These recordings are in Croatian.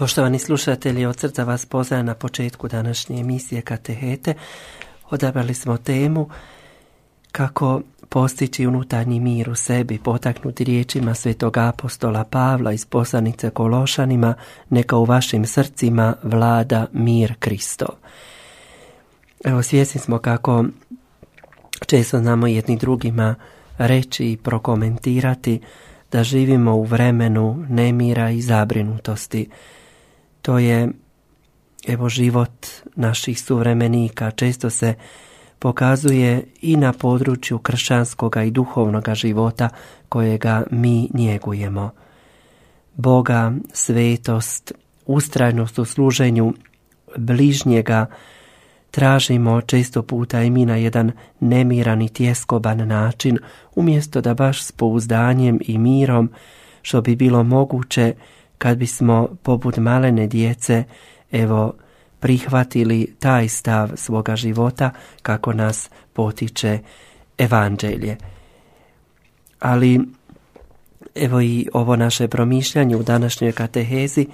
Poštovani slušatelji, od srca vas poznajem na početku današnje emisije Katehete. Odabrali smo temu kako postići unutarnji mir u sebi, potaknuti riječima svetog apostola Pavla iz poslanice Kološanima, neka u vašim srcima vlada mir Kristo. Evo svjesni smo kako često znamo jedni drugima reći i prokomentirati da živimo u vremenu nemira i zabrinutosti. To je evo život naših suvremenika. Često se pokazuje i na području kršćanskog i duhovnog života kojega mi njegujemo. Boga, svetost, ustrajnost u služenju bližnjega tražimo često puta i mi na jedan nemiran i tjeskoban način, umjesto da baš s pouzdanjem i mirom, što bi bilo moguće kad bismo poput malene djece, evo, prihvatili taj stav svoga života kako nas potiče evanđelje. Ali evo i ovo naše promišljanje u današnjoj katehezi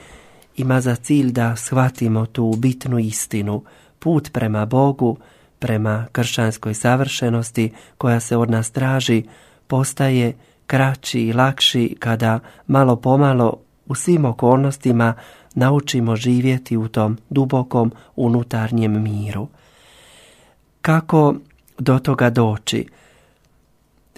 ima za cilj da shvatimo tu bitnu istinu, put prema Bogu, prema kršćanskoj savršenosti koja se od nas traži, postaje kraći i lakši kada malo pomalo u svim okolnostima naučimo živjeti u tom dubokom unutarnjem miru. Kako do toga doći?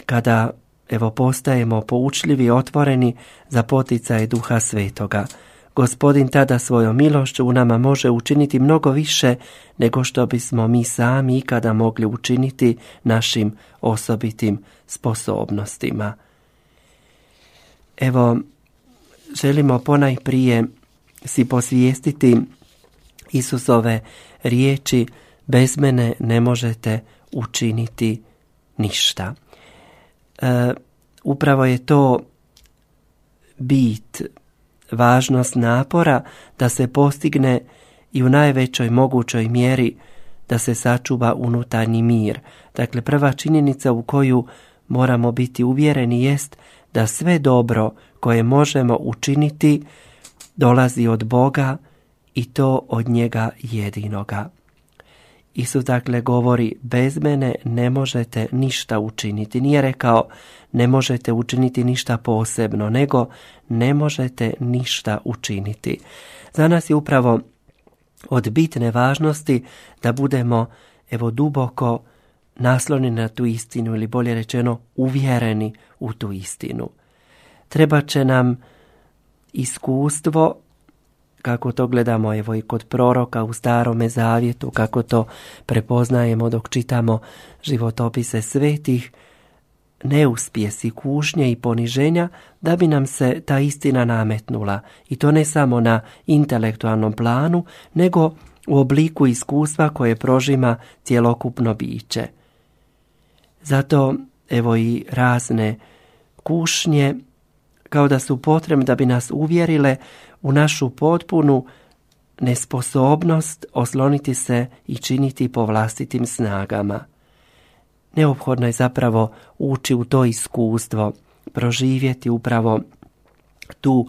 Kada evo postajemo poučljivi i otvoreni za poticaje duha svetoga. Gospodin tada svojom milošću u nama može učiniti mnogo više nego što bismo mi sami ikada mogli učiniti našim osobitim sposobnostima. Evo, želimo ponajprije si posvijestiti Isusove riječi bez mene ne možete učiniti ništa. E, upravo je to bit, važnost napora da se postigne i u najvećoj mogućoj mjeri da se sačuva unutarnji mir. Dakle, prva činjenica u koju moramo biti uvjereni jest da sve dobro koje možemo učiniti dolazi od Boga i to od njega jedinoga. Isus dakle govori, bez mene ne možete ništa učiniti. Nije rekao, ne možete učiniti ništa posebno, nego ne možete ništa učiniti. Za nas je upravo od bitne važnosti da budemo evo duboko nasloni na tu istinu ili bolje rečeno uvjereni u tu istinu. Treba će nam iskustvo kako to gledamo evo i kod proroka u starome zavjetu, kako to prepoznajemo dok čitamo životopise svetih, neuspjesi, kušnje i poniženja da bi nam se ta istina nametnula i to ne samo na intelektualnom planu, nego u obliku iskustva koje prožima cjelokupno biće. Zato evo i razne kušnje kao da su potrebne da bi nas uvjerile u našu potpunu nesposobnost osloniti se i činiti po vlastitim snagama. Neophodno je zapravo ući u to iskustvo, proživjeti upravo tu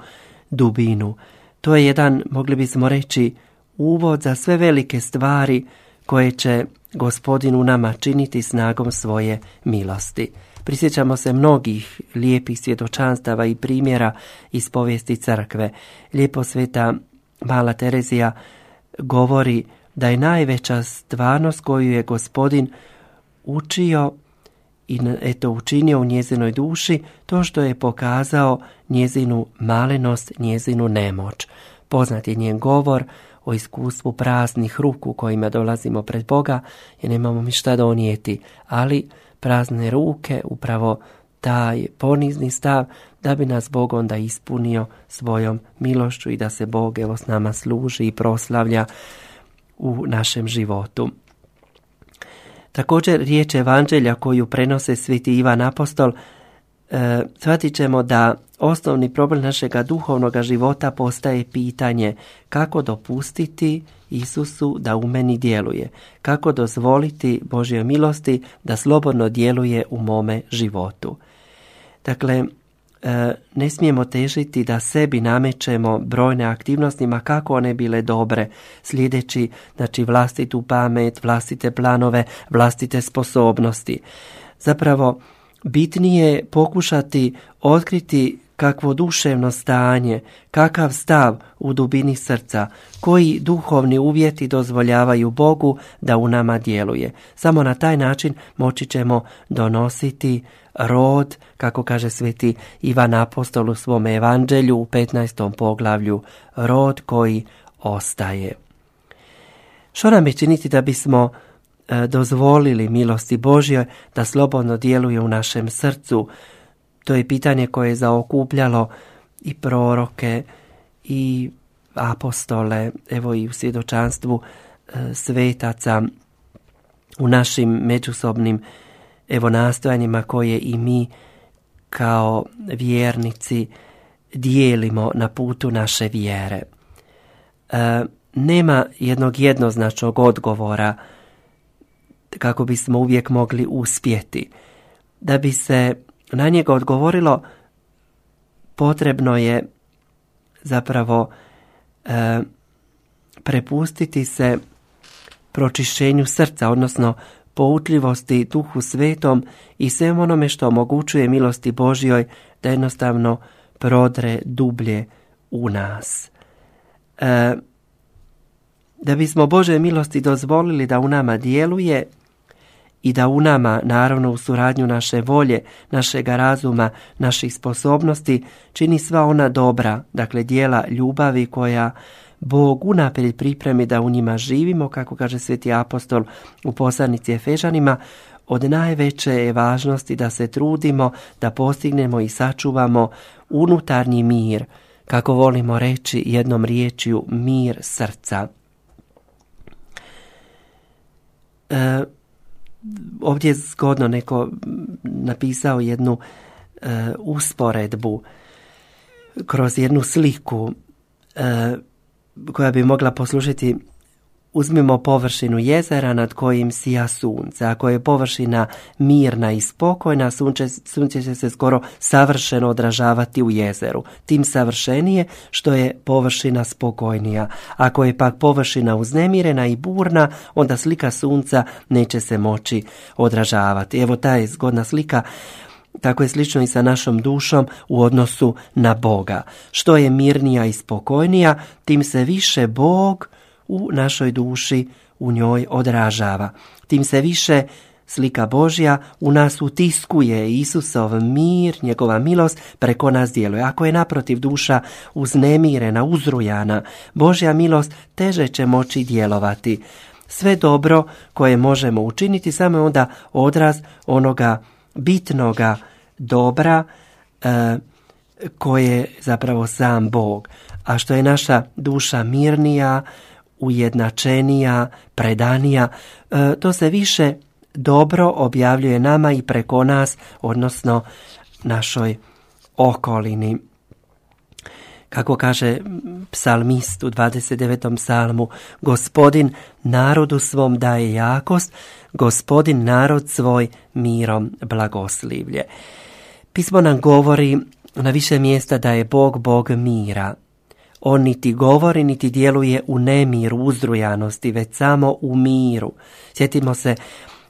dubinu. To je jedan, mogli bismo reći, uvod za sve velike stvari koje će gospodin u nama činiti snagom svoje milosti. Prisjećamo se mnogih lijepih svjedočanstava i primjera iz povijesti crkve. Lijepo sveta Mala Terezija govori da je najveća stvarnost koju je gospodin učio i eto učinio u njezinoj duši to što je pokazao njezinu malenost, njezinu nemoć. Poznat je njen govor o iskustvu praznih ruku kojima dolazimo pred Boga jer nemamo mi šta donijeti, ali prazne ruke, upravo taj ponizni stav da bi nas Bog onda ispunio svojom milošću i da se Bog evo s nama služi i proslavlja u našem životu. Također riječ evanđelja koju prenose sveti Ivan Apostol e, shvatit ćemo da osnovni problem našega duhovnog života postaje pitanje kako dopustiti Isusu da u meni djeluje, kako dozvoliti Božjoj milosti da slobodno djeluje u mome životu. Dakle, e, ne smijemo težiti da sebi namećemo brojne aktivnosti, ma kako one bile dobre, sljedeći znači, vlastitu pamet, vlastite planove, vlastite sposobnosti. Zapravo, bitnije je pokušati otkriti kakvo duševno stanje, kakav stav u dubini srca, koji duhovni uvjeti dozvoljavaju Bogu da u nama djeluje. Samo na taj način moći ćemo donositi rod, kako kaže sveti Ivan Apostol u svom evanđelju u 15. poglavlju, rod koji ostaje. Što nam je činiti da bismo e, dozvolili milosti Božjoj da slobodno djeluje u našem srcu, to je pitanje koje je zaokupljalo i proroke i apostole, evo i u svjedočanstvu e, svetaca u našim međusobnim evo nastojanjima koje i mi kao vjernici dijelimo na putu naše vjere. E, nema jednog jednoznačnog odgovora kako bismo uvijek mogli uspjeti. Da bi se na njega odgovorilo potrebno je zapravo e, prepustiti se pročišćenju srca, odnosno poutljivosti duhu svetom i svem onome što omogućuje milosti Božjoj da jednostavno prodre dublje u nas. E, da bismo Bože milosti dozvolili da u nama djeluje, i da u nama, naravno u suradnju naše volje, našega razuma, naših sposobnosti, čini sva ona dobra, dakle dijela ljubavi koja Bog unaprijed pripremi da u njima živimo, kako kaže sveti apostol u poslanici Efežanima, od najveće je važnosti da se trudimo da postignemo i sačuvamo unutarnji mir, kako volimo reći jednom riječju mir srca. E, ovdje je zgodno neko napisao jednu e, usporedbu kroz jednu sliku e, koja bi mogla poslužiti Uzmimo površinu jezera nad kojim sija sunce. Ako je površina mirna i spokojna, sunce, sunce će se skoro savršeno odražavati u jezeru. Tim savršenije što je površina spokojnija. Ako je pak površina uznemirena i burna, onda slika sunca neće se moći odražavati. Evo ta je zgodna slika tako je slično i sa našom dušom u odnosu na Boga. Što je mirnija i spokojnija, tim se više Bog u našoj duši u njoj odražava. Tim se više slika Božja u nas utiskuje Isusov mir, njegova milost preko nas djeluje. Ako je naprotiv duša uznemirena, uzrujana, Božja milost teže će moći djelovati. Sve dobro koje možemo učiniti samo je onda odraz onoga bitnoga dobra e, koje zapravo sam Bog. A što je naša duša mirnija, ujednačenija, predanija, e, to se više dobro objavljuje nama i preko nas, odnosno našoj okolini. Kako kaže psalmist u 29. psalmu, gospodin narodu svom daje jakost, gospodin narod svoj mirom blagoslivlje. Pismo nam govori na više mjesta da je Bog Bog mira, on niti govori, niti djeluje u nemiru, uzdrujanosti, već samo u miru. Sjetimo se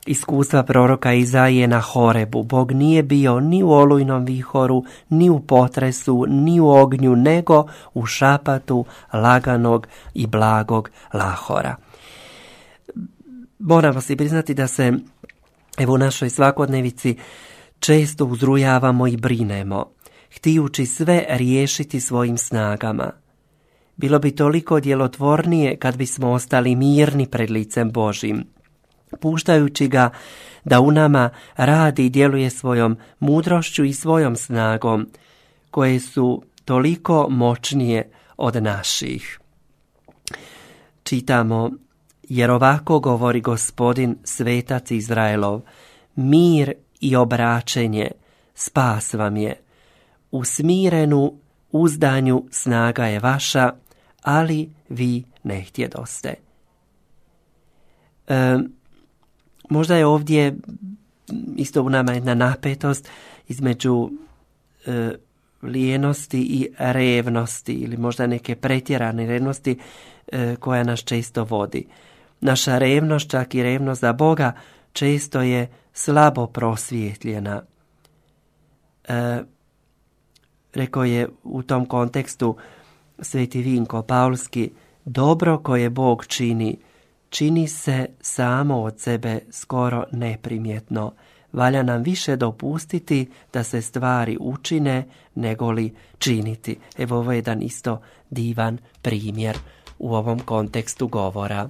iskustva proroka Izaije na Horebu. Bog nije bio ni u olujnom vihoru, ni u potresu, ni u ognju, nego u šapatu laganog i blagog lahora. Moramo si priznati da se evo u našoj svakodnevici često uzrujavamo i brinemo, htijući sve riješiti svojim snagama. Bilo bi toliko djelotvornije kad bismo ostali mirni pred licem Božim, puštajući ga da u nama radi i djeluje svojom mudrošću i svojom snagom, koje su toliko moćnije od naših. Čitamo, jer ovako govori gospodin svetac Izraelov, mir i obraćenje, spas vam je, u smirenu uzdanju snaga je vaša, ali vi ne htjedoste. E, možda je ovdje isto u nama jedna napetost između e, lijenosti i revnosti ili možda neke pretjerane revnosti e, koja nas često vodi. Naša revnost, čak i revnost za Boga, često je slabo prosvjetljena. E, rekao je u tom kontekstu Sveti Vinko Paulski, dobro koje Bog čini, čini se samo od sebe skoro neprimjetno. Valja nam više dopustiti da se stvari učine nego li činiti. Evo ovo je jedan isto divan primjer u ovom kontekstu govora.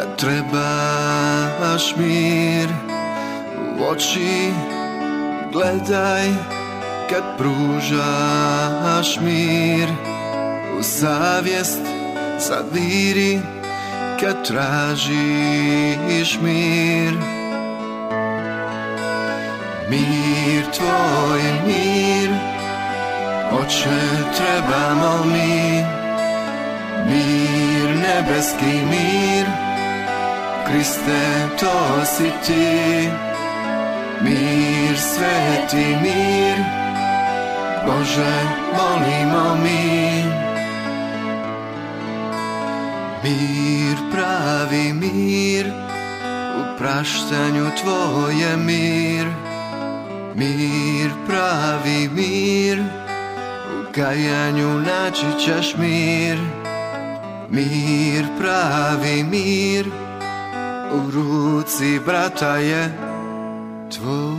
kad trebaš mir u oči gledaj kad pružaš mir. U savjest zaviri kad tražiš mir. Mir tvoj mir Oče trebamo mi. Mir nebeski mir Kriste to si ti. Mir sveti mir. Bože molimo mi. Mir pravi mir. U praštanju tvoje mir. Mir, pravi mir, u kajanju naći ćeš mir. Mir, pravi mir, u ruci brata je tvoj.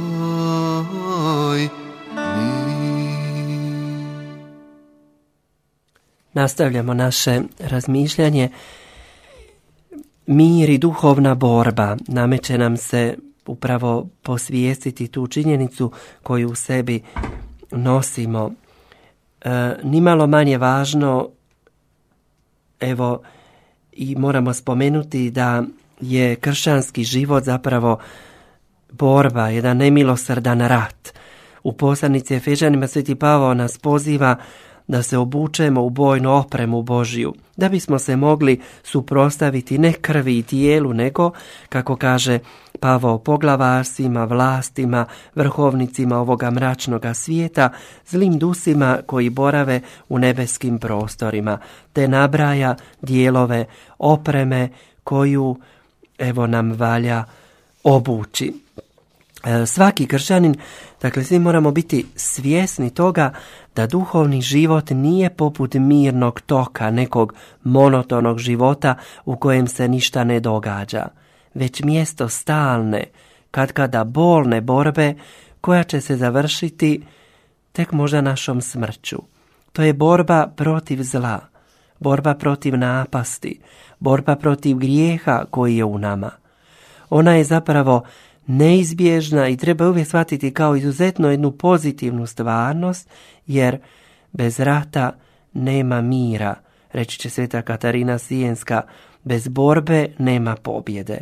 Nastavljamo naše razmišljanje. Mir i duhovna borba nameće nam se upravo posvijestiti tu činjenicu koju u sebi nosimo. E, nimalo manje važno, evo, i moramo spomenuti da je kršćanski život zapravo borba, jedan nemilosrdan rat. U poslanici Efežanima Sveti Pavao nas poziva da se obučemo u bojnu opremu Božiju, da bismo se mogli suprostaviti ne krvi i tijelu, nego, kako kaže Pavao poglavarsima, vlastima, vrhovnicima ovoga mračnoga svijeta, zlim dusima koji borave u nebeskim prostorima, te nabraja dijelove opreme koju evo nam valja obući. E, svaki kršćanin, dakle svi moramo biti svjesni toga da duhovni život nije poput mirnog toka nekog monotonog života u kojem se ništa ne događa, već mjesto stalne, kad kada bolne borbe koja će se završiti tek možda našom smrću. To je borba protiv zla, borba protiv napasti, borba protiv grijeha koji je u nama. Ona je zapravo neizbježna i treba uvijek shvatiti kao izuzetno jednu pozitivnu stvarnost, jer bez rata nema mira, reći će sveta Katarina Sijenska, bez borbe nema pobjede.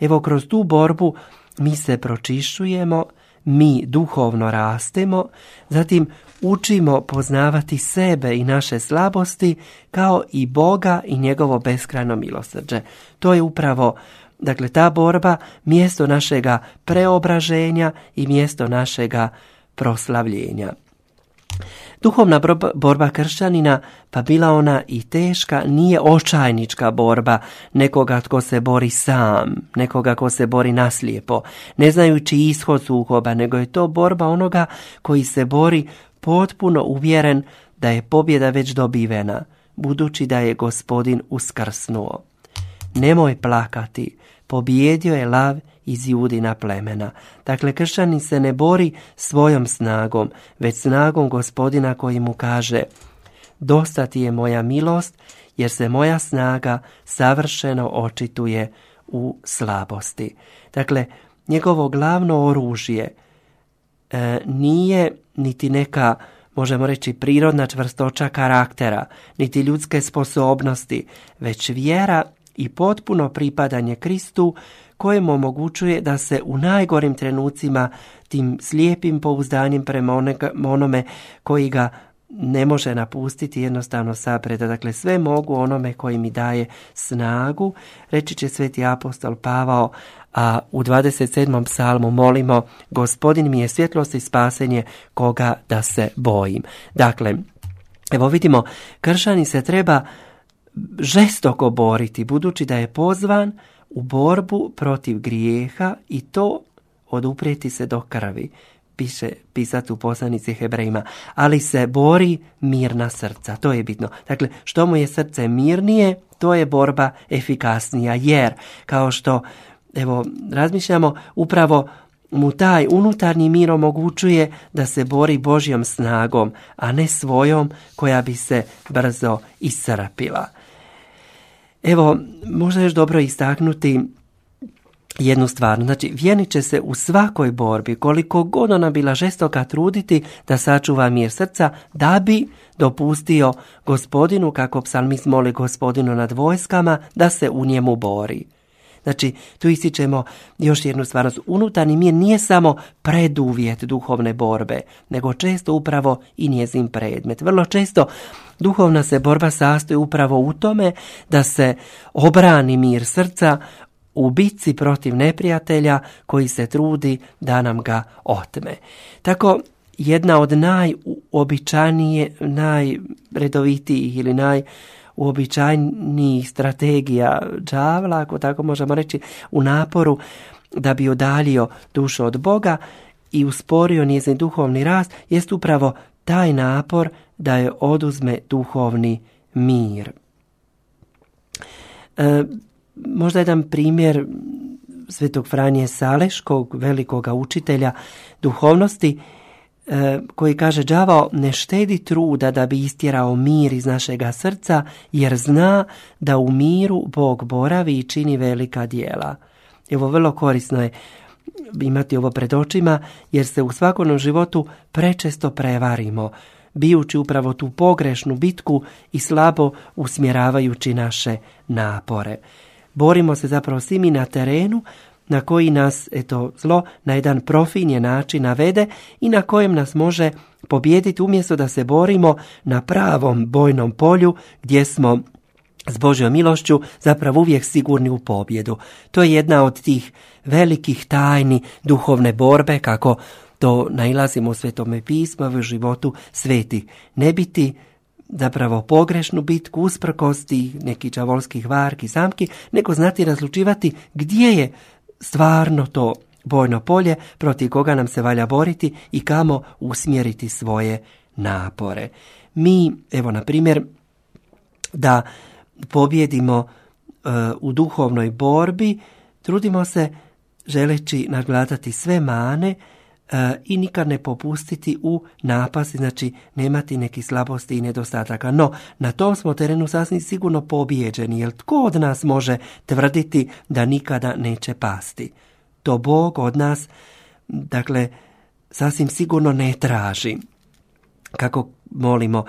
Evo kroz tu borbu mi se pročišćujemo, mi duhovno rastemo, zatim učimo poznavati sebe i naše slabosti kao i Boga i njegovo beskrajno milosrđe. To je upravo Dakle, ta borba mjesto našega preobraženja i mjesto našega proslavljenja. Duhovna borba kršćanina, pa bila ona i teška, nije očajnička borba nekoga tko se bori sam, nekoga ko se bori naslijepo, ne znajući ishod sukoba, nego je to borba onoga koji se bori potpuno uvjeren da je pobjeda već dobivena, budući da je gospodin uskrsnuo. Nemoj plakati, pobjedio je lav iz Judina plemena. Dakle, kršćanin se ne bori svojom snagom, već snagom gospodina koji mu kaže Dosta ti je moja milost, jer se moja snaga savršeno očituje u slabosti. Dakle, njegovo glavno oružje e, nije niti neka možemo reći prirodna čvrstoća karaktera, niti ljudske sposobnosti, već vjera i potpuno pripadanje Kristu kojem omogućuje da se u najgorim trenucima tim slijepim pouzdanjem prema onome koji ga ne može napustiti jednostavno sapreda. Dakle, sve mogu onome koji mi daje snagu, reći će sveti apostol Pavao, a u 27. psalmu molimo, gospodin mi je svjetlost i spasenje koga da se bojim. Dakle, evo vidimo, kršani se treba žestoko boriti, budući da je pozvan u borbu protiv grijeha i to oduprijeti se do krvi, piše pisat u poslanici Hebrejima, ali se bori mirna srca, to je bitno. Dakle, što mu je srce mirnije, to je borba efikasnija, jer kao što, evo, razmišljamo, upravo mu taj unutarnji mir omogućuje da se bori Božjom snagom, a ne svojom koja bi se brzo iscrpila. Evo, možda još dobro istaknuti jednu stvar. Znači, vjernik će se u svakoj borbi, koliko god ona bila žestoka, truditi da sačuva mir srca, da bi dopustio gospodinu, kako psalmist moli gospodinu nad vojskama, da se u njemu bori. Znači, tu ističemo još jednu stvar. Unutarnji mir nije samo preduvjet duhovne borbe, nego često upravo i njezin predmet. Vrlo često duhovna se borba sastoji upravo u tome da se obrani mir srca u bitci protiv neprijatelja koji se trudi da nam ga otme. Tako jedna od najobičajnije, najredovitijih ili naj uobičajenih strategija džavla, ako tako možemo reći, u naporu da bi odaljio dušu od Boga i usporio njezin duhovni rast, jest upravo taj napor da je oduzme duhovni mir. E, možda jedan primjer svetog Franje Saleškog, velikoga učitelja duhovnosti, koji kaže đavao ne štedi truda da bi istjerao mir iz našega srca jer zna da u miru Bog boravi i čini velika dijela. Evo vrlo korisno je imati ovo pred očima jer se u svakodnevnom životu prečesto prevarimo bijući upravo tu pogrešnu bitku i slabo usmjeravajući naše napore. Borimo se zapravo svi mi na terenu, na koji nas eto zlo na jedan profinje način navede i na kojem nas može pobijediti umjesto da se borimo na pravom bojnom polju gdje smo s Božjom milošću zapravo uvijek sigurni u pobjedu. To je jedna od tih velikih tajni duhovne borbe kako to nailazimo u svetome pismu u životu sveti. Ne biti zapravo pogrešnu bitku usprkosti nekih čavolskih varki, zamki, nego znati razlučivati gdje je stvarno to bojno polje protiv koga nam se valja boriti i kamo usmjeriti svoje napore. Mi, evo na primjer, da pobjedimo e, u duhovnoj borbi, trudimo se želeći nadgledati sve mane i nikad ne popustiti u napasti, znači nemati nekih slabosti i nedostataka. No, na tom smo terenu sasvim sigurno pobijeđeni, jer tko od nas može tvrditi da nikada neće pasti? To Bog od nas, dakle, sasvim sigurno ne traži. Kako molimo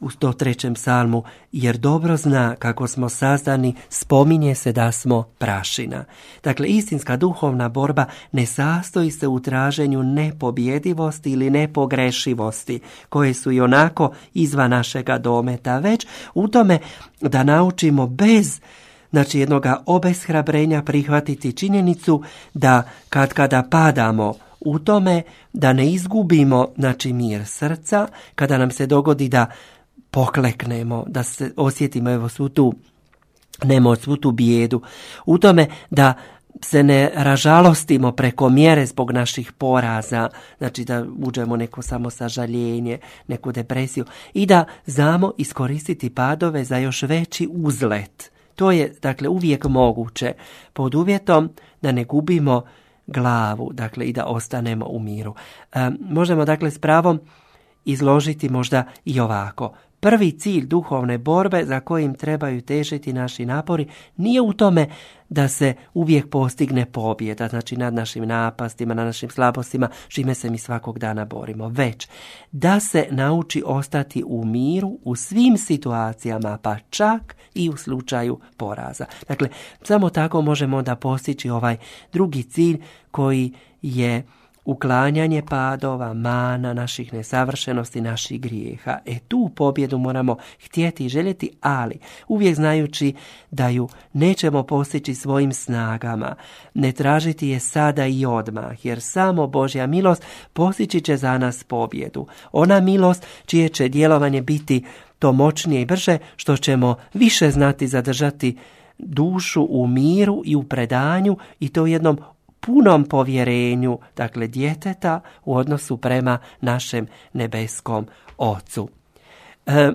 u 103. psalmu, jer dobro zna kako smo sazdani, spominje se da smo prašina. Dakle, istinska duhovna borba ne sastoji se u traženju nepobjedivosti ili nepogrešivosti, koje su i onako izvan našega dometa, već u tome da naučimo bez znači jednoga obeshrabrenja prihvatiti činjenicu da kad kada padamo u tome da ne izgubimo znači mir srca kada nam se dogodi da pokleknemo, da se osjetimo evo svu tu nemoć, svu tu bijedu, u tome da se ne ražalostimo preko mjere zbog naših poraza, znači da uđemo neko samosažaljenje, neku depresiju i da znamo iskoristiti padove za još veći uzlet. To je dakle uvijek moguće pod uvjetom da ne gubimo glavu, dakle i da ostanemo u miru. E, možemo dakle s pravom izložiti možda i ovako. Prvi cilj duhovne borbe za kojim trebaju težiti naši napori nije u tome da se uvijek postigne pobjeda, znači nad našim napastima, na našim slabostima, čime se mi svakog dana borimo, već da se nauči ostati u miru u svim situacijama, pa čak i u slučaju poraza. Dakle, samo tako možemo onda postići ovaj drugi cilj koji je uklanjanje padova, mana, naših nesavršenosti, naših grijeha. E tu pobjedu moramo htjeti i željeti, ali uvijek znajući da ju nećemo postići svojim snagama, ne tražiti je sada i odmah, jer samo Božja milost postići će za nas pobjedu. Ona milost čije će djelovanje biti to moćnije i brže, što ćemo više znati zadržati dušu u miru i u predanju i to u jednom punom povjerenju, dakle djeteta u odnosu prema našem nebeskom Ocu. E,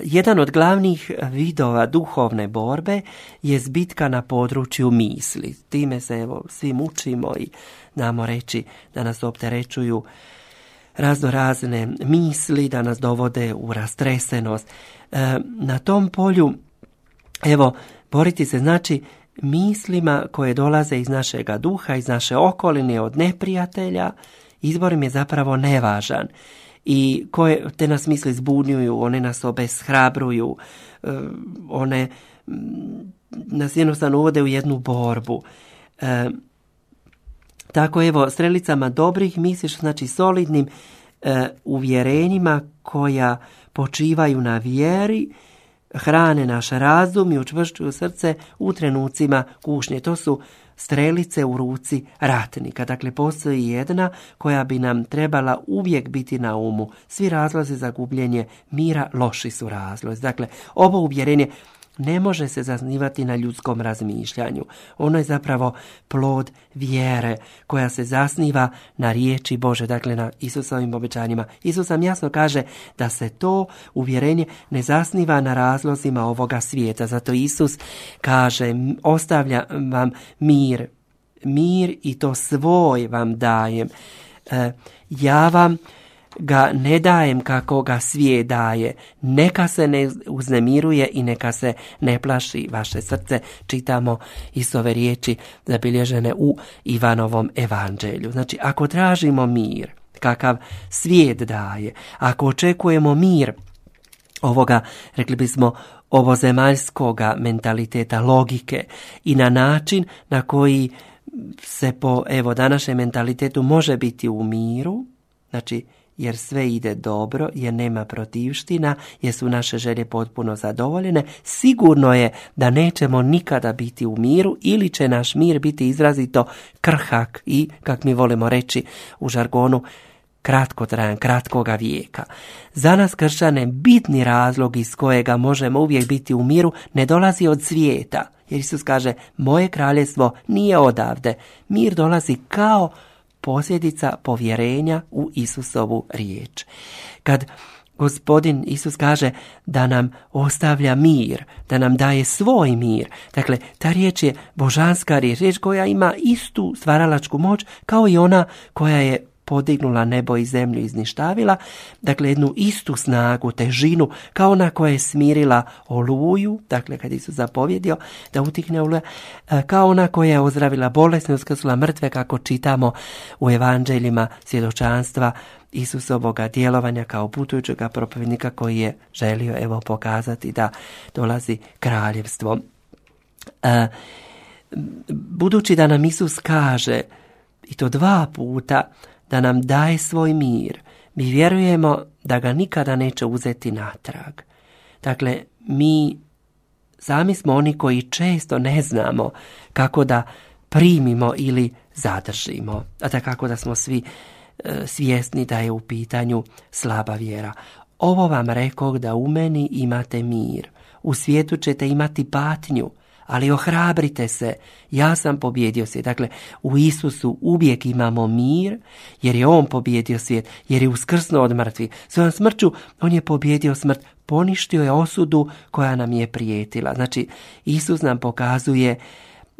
jedan od glavnih vidova duhovne borbe je zbitka na području misli. Time se evo svi mučimo i namo reći da nas opterećuju razno razne misli, da nas dovode u rastresenost. E, na tom polju, evo, boriti se znači mislima koje dolaze iz našega duha, iz naše okoline, od neprijatelja, izbor im je zapravo nevažan i koje te nas misli zbunjuju, one nas obeshrabruju, e, one mm, nas jednostavno uvode u jednu borbu. E, tako evo, strelicama dobrih misliš, znači solidnim e, uvjerenjima koja počivaju na vjeri, hrane naš razum i učvršćuju srce u trenucima kušnje. To su strelice u ruci ratnika. Dakle, postoji jedna koja bi nam trebala uvijek biti na umu. Svi razlozi za gubljenje mira loši su razlozi. Dakle, ovo uvjerenje ne može se zasnivati na ljudskom razmišljanju. Ono je zapravo plod vjere koja se zasniva na riječi Bože, dakle na Isusovim obećanjima. Isus nam jasno kaže da se to uvjerenje ne zasniva na razlozima ovoga svijeta. Zato Isus kaže ostavlja vam mir, mir i to svoj vam dajem. E, ja vam ga ne dajem kako ga svije daje. Neka se ne uznemiruje i neka se ne plaši vaše srce. Čitamo iz ove riječi zabilježene u Ivanovom evanđelju. Znači, ako tražimo mir, kakav svijet daje, ako očekujemo mir ovoga, rekli bismo, ovozemaljskoga mentaliteta, logike i na način na koji se po evo današnjem mentalitetu može biti u miru, znači jer sve ide dobro, jer nema protivština, jer su naše želje potpuno zadovoljene, sigurno je da nećemo nikada biti u miru ili će naš mir biti izrazito krhak i, kak mi volimo reći u žargonu, kratkotrajan, kratkoga vijeka. Za nas kršćane bitni razlog iz kojega možemo uvijek biti u miru ne dolazi od svijeta, jer Isus kaže, moje kraljestvo nije odavde, mir dolazi kao posljedica povjerenja u Isusovu riječ. Kad Gospodin Isus kaže da nam ostavlja mir, da nam daje svoj mir. Dakle, ta riječ je božanska riječ, riječ koja ima istu stvaralačku moć kao i ona koja je podignula nebo i zemlju izništavila, dakle jednu istu snagu, težinu, kao ona koja je smirila oluju, dakle kad Isus zapovjedio da utihne oluja, e, kao ona koja je ozdravila bolesne, uskrsula mrtve, kako čitamo u evanđeljima svjedočanstva Isusovoga djelovanja kao putujućega propovjednika koji je želio evo pokazati da dolazi kraljevstvo. E, budući da nam Isus kaže i to dva puta da nam daje svoj mir, mi vjerujemo da ga nikada neće uzeti natrag. Dakle, mi sami smo oni koji često ne znamo kako da primimo ili zadržimo. A tako da smo svi e, svjesni da je u pitanju slaba vjera. Ovo vam rekao da u meni imate mir. U svijetu ćete imati patnju, ali ohrabrite se, ja sam pobjedio svijet. Dakle, u Isusu uvijek imamo mir, jer je On pobjedio svijet, jer je uskrsno od mrtvi. Svojom smrću On je pobjedio smrt, poništio je osudu koja nam je prijetila. Znači, Isus nam pokazuje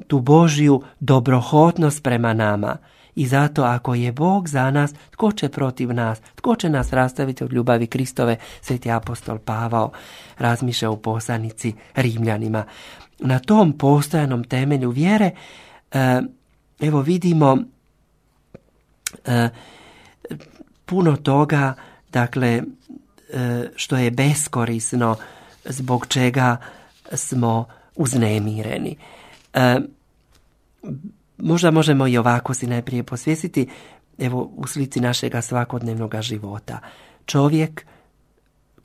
tu Božju dobrohotnost prema nama. I zato ako je Bog za nas, tko će protiv nas? Tko će nas rastaviti od ljubavi Kristove? Sveti apostol Pavao razmišlja u poslanici Rimljanima. Na tom postojanom temelju vjere e, evo vidimo e, puno toga dakle e, što je beskorisno zbog čega smo uznemireni. Možda možemo i ovako si najprije posvjesiti, evo u slici našega svakodnevnog života. Čovjek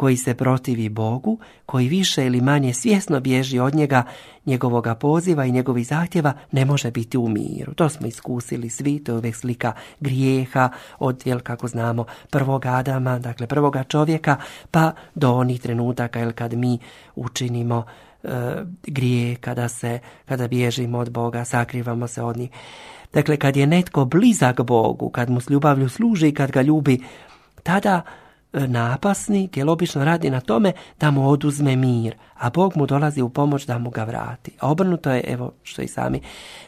koji se protivi Bogu, koji više ili manje svjesno bježi od njega, njegovoga poziva i njegovih zahtjeva, ne može biti u miru. To smo iskusili svi, to je uvijek slika grijeha od, jel, kako znamo, prvog Adama, dakle prvoga čovjeka, pa do onih trenutaka, jel, kad mi učinimo E, grije, kada se, kada bježimo od Boga, sakrivamo se od njih. Dakle, kad je netko blizak Bogu, kad mu s ljubavlju služi i kad ga ljubi, tada napasnik jer obično radi na tome da mu oduzme mir, a Bog mu dolazi u pomoć da mu ga vrati. A obrnuto je, evo što i sami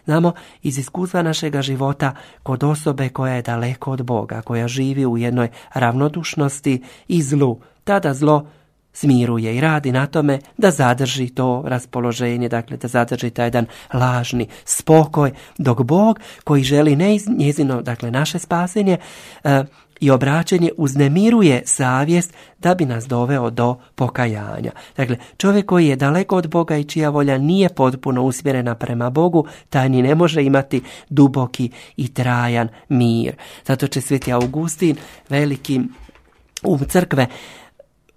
znamo, iz iskustva našega života kod osobe koja je daleko od Boga, koja živi u jednoj ravnodušnosti i zlu, tada zlo smiruje i radi na tome da zadrži to raspoloženje, dakle da zadrži taj jedan lažni spokoj, dok Bog koji želi ne njezino, dakle naše spasenje e, i obraćenje uznemiruje savjest da bi nas doveo do pokajanja. Dakle, čovjek koji je daleko od Boga i čija volja nije potpuno usmjerena prema Bogu, taj ni ne može imati duboki i trajan mir. Zato će Sveti Augustin, veliki um crkve,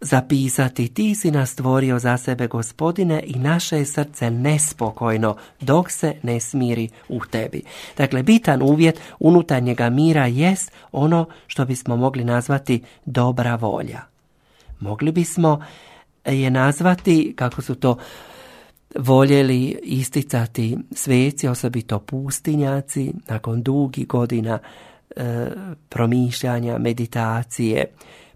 zapisati ti si nas stvorio za sebe gospodine i naše je srce nespokojno dok se ne smiri u tebi. Dakle, bitan uvjet unutarnjega mira jest ono što bismo mogli nazvati dobra volja. Mogli bismo je nazvati, kako su to voljeli isticati sveci, osobito pustinjaci, nakon dugi godina e, promišljanja, meditacije,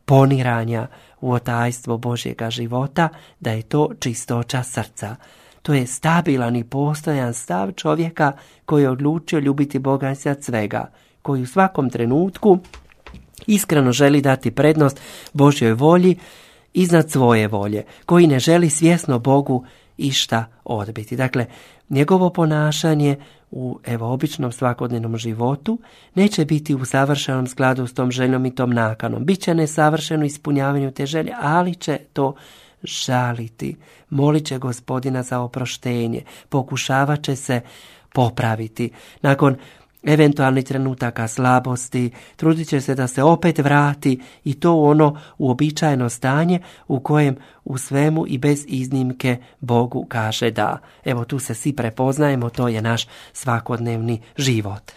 poniranja u otajstvo Božjega života, da je to čistoća srca. To je stabilan i postojan stav čovjeka koji je odlučio ljubiti Boga iznad svega, koji u svakom trenutku iskreno želi dati prednost Božjoj volji iznad svoje volje, koji ne želi svjesno Bogu išta odbiti. Dakle, njegovo ponašanje u evo običnom svakodnevnom životu neće biti u savršenom skladu s tom željom i tom nakanom. Biće nesavršeno ispunjavanju te želje, ali će to žaliti. Molit će gospodina za oproštenje, pokušavat će se popraviti. Nakon eventualnih trenutaka slabosti, trudit će se da se opet vrati i to u ono uobičajeno stanje u kojem u svemu i bez iznimke Bogu kaže da. Evo tu se svi prepoznajemo, to je naš svakodnevni život.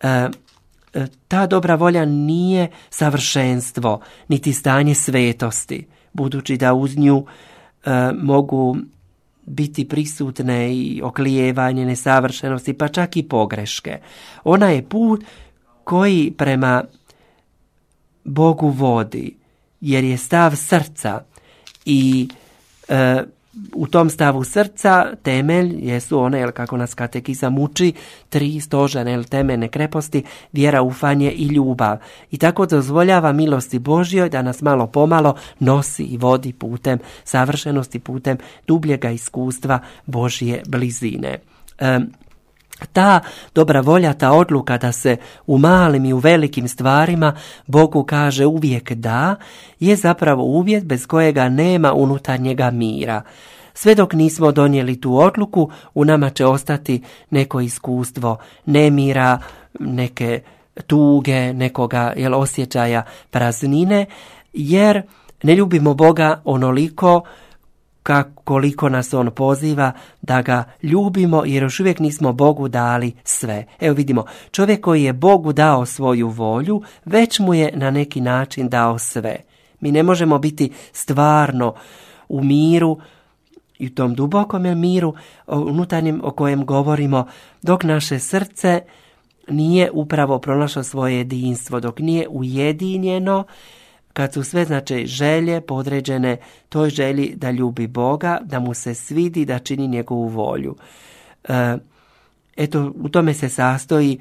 E, e ta dobra volja nije savršenstvo, niti stanje svetosti, budući da uz nju e, mogu biti prisutne i oklijevanje, nesavršenosti, pa čak i pogreške. Ona je put koji prema Bogu vodi, jer je stav srca i e, u tom stavu srca temelj jesu one, jel, kako nas katekizam uči, tri stožene jel, temeljne kreposti, vjera, ufanje i ljubav. I tako dozvoljava milosti Božjoj da nas malo pomalo nosi i vodi putem savršenosti, putem dubljega iskustva Božje blizine. Ta dobra volja, ta odluka da se u malim i u velikim stvarima Bogu kaže uvijek da, je zapravo uvjet bez kojega nema unutarnjega mira. Sve dok nismo donijeli tu odluku, u nama će ostati neko iskustvo nemira, neke tuge, nekoga jel, osjećaja praznine, jer ne ljubimo Boga onoliko koliko nas on poziva da ga ljubimo jer još uvijek nismo Bogu dali sve. Evo vidimo, čovjek koji je Bogu dao svoju volju, već mu je na neki način dao sve. Mi ne možemo biti stvarno u miru i u tom dubokom miru unutarnjem o kojem govorimo dok naše srce nije upravo pronašlo svoje jedinstvo, dok nije ujedinjeno kad su sve znači želje podređene toj želji da ljubi Boga, da mu se svidi, da čini njegovu volju. E, eto, u tome se sastoji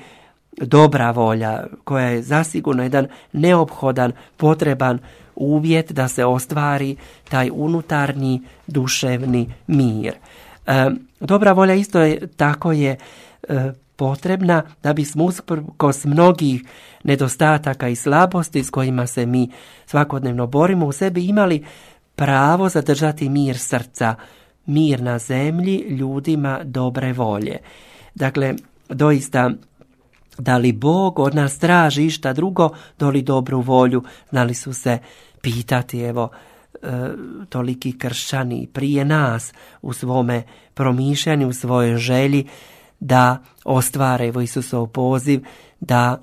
dobra volja, koja je zasigurno jedan neophodan, potreban uvjet da se ostvari taj unutarnji duševni mir. E, dobra volja isto je tako je e, potrebna da bismo usprkos mnogih nedostataka i slabosti s kojima se mi svakodnevno borimo u sebi imali pravo zadržati mir srca, mir na zemlji ljudima dobre volje. Dakle, doista da li Bog od nas traži išta drugo, doli dobru volju, znali su se pitati, evo, e, toliki kršćani prije nas u svome promišljanju, u svojoj želji da ostvare evo Isusov poziv, da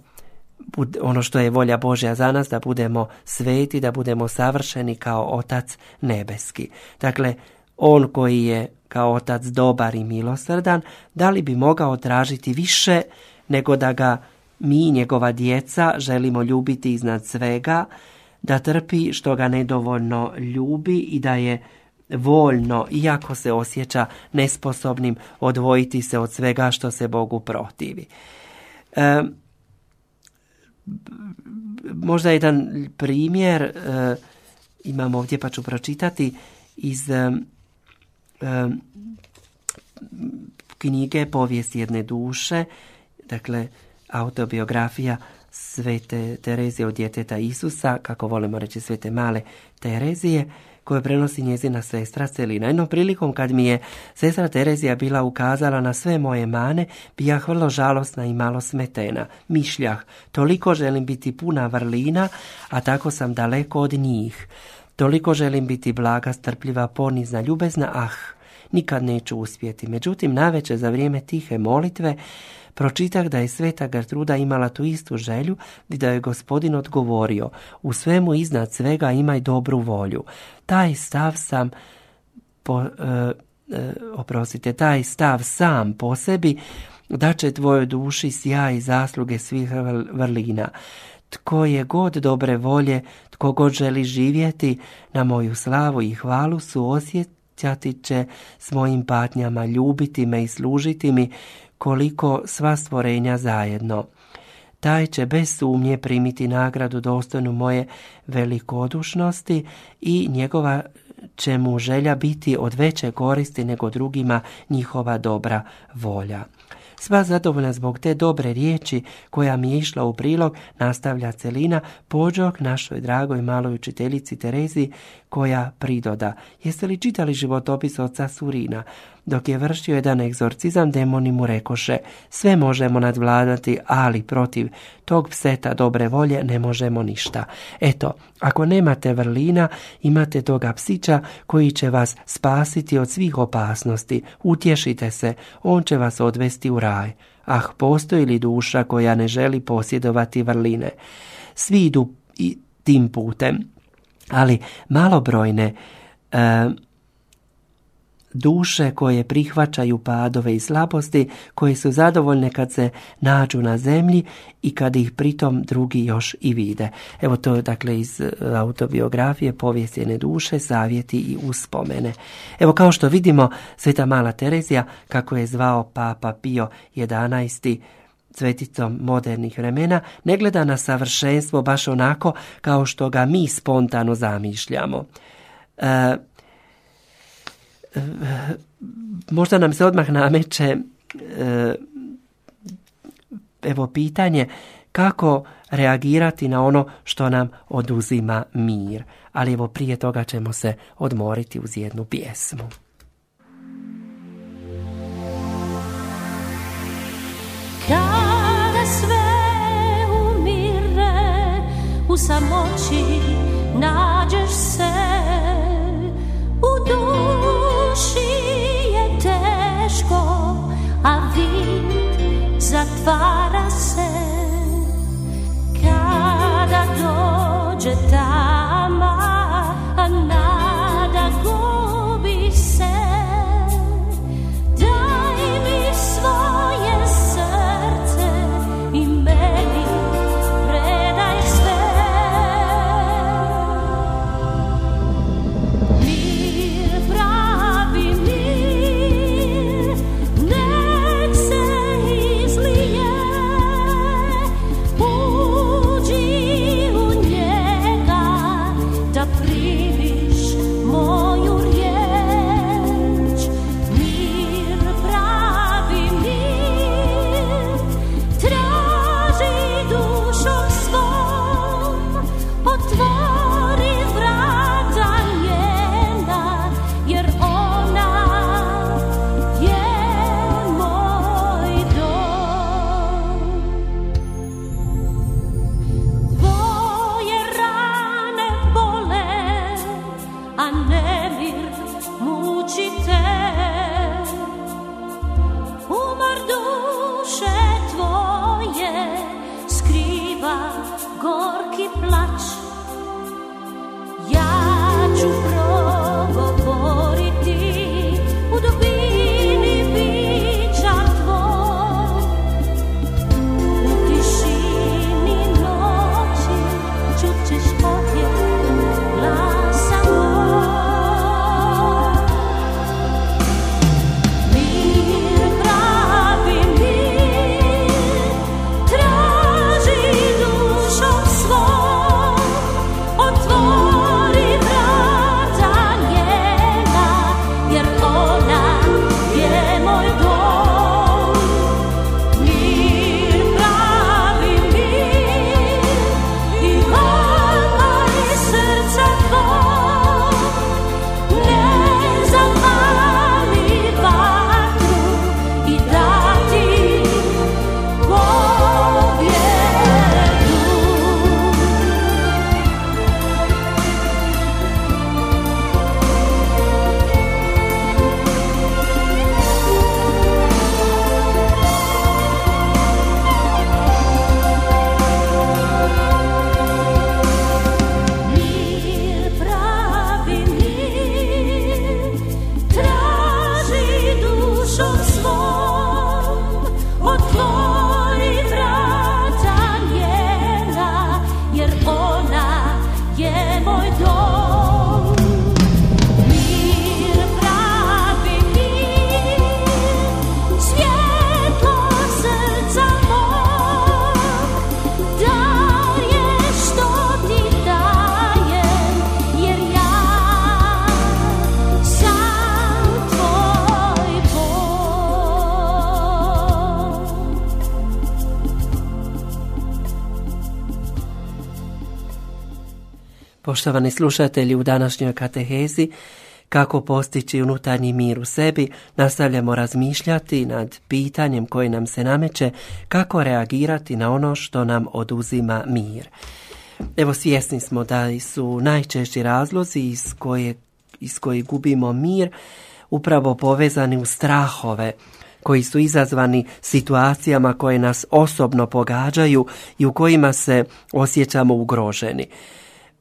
ono što je volja Božja za nas, da budemo sveti, da budemo savršeni kao Otac nebeski. Dakle, on koji je kao Otac dobar i milosrdan, da li bi mogao tražiti više nego da ga mi, njegova djeca, želimo ljubiti iznad svega, da trpi što ga nedovoljno ljubi i da je voljno, iako se osjeća nesposobnim, odvojiti se od svega što se Bogu protivi. E, možda jedan primjer e, imamo ovdje pa ću pročitati iz e, knjige Povijest jedne duše, dakle autobiografija Svete Terezije od djeteta Isusa, kako volimo reći Svete male Terezije, koje prenosi njezina sestra Celina. Jednom prilikom kad mi je sestra Terezija bila ukazala na sve moje mane, ja vrlo žalosna i malo smetena. Mišljah, toliko želim biti puna vrlina, a tako sam daleko od njih. Toliko želim biti blaga, strpljiva, ponizna, ljubezna, ah, nikad neću uspjeti. Međutim, naveče za vrijeme tihe molitve Pročitah da je sveta Gertruda imala tu istu želju i da je gospodin odgovorio, u svemu iznad svega imaj dobru volju. Taj stav sam, po, e, e, oprostite, taj stav sam po sebi da će tvojoj duši sjaj i zasluge svih vrlina. Tko je god dobre volje, tko god želi živjeti na moju slavu i hvalu su osjećati će s mojim patnjama, ljubiti me i služiti mi koliko sva stvorenja zajedno. Taj će bez sumnje primiti nagradu dostojnu moje velikodušnosti i njegova će mu želja biti od veće koristi nego drugima njihova dobra volja. Sva zadovoljna zbog te dobre riječi koja mi je išla u prilog, nastavlja Celina, pođog našoj dragoj maloj učiteljici Terezi koja pridoda. Jeste li čitali životopis oca Surina? Dok je vršio jedan egzorcizam, demoni mu rekoše, sve možemo nadvladati, ali protiv tog pseta dobre volje ne možemo ništa. Eto, ako nemate vrlina, imate toga psića koji će vas spasiti od svih opasnosti. Utješite se, on će vas odvesti u raj. Ah, postoji li duša koja ne želi posjedovati vrline? Svi idu i tim putem, ali malobrojne e, duše koje prihvaćaju padove i slabosti, koje su zadovoljne kad se nađu na zemlji i kad ih pritom drugi još i vide. Evo to je dakle iz e, autobiografije Povijestjene duše, savjeti i uspomene. Evo kao što vidimo, Sveta Mala Terezija, kako je zvao Papa Pio XI, sveticom modernih vremena, ne gleda na savršenstvo baš onako kao što ga mi spontano zamišljamo. E, možda nam se odmah nameće e, evo pitanje kako reagirati na ono što nam oduzima mir. Ali evo prije toga ćemo se odmoriti uz jednu pjesmu. Kada sve umire u samoći nađeš se survive. Poštovani slušatelji, u današnjoj katehezi kako postići unutarnji mir u sebi, nastavljamo razmišljati nad pitanjem koje nam se nameće, kako reagirati na ono što nam oduzima mir. Evo svjesni smo da su najčešći razlozi iz koje iz kojih gubimo mir upravo povezani u strahove koji su izazvani situacijama koje nas osobno pogađaju i u kojima se osjećamo ugroženi.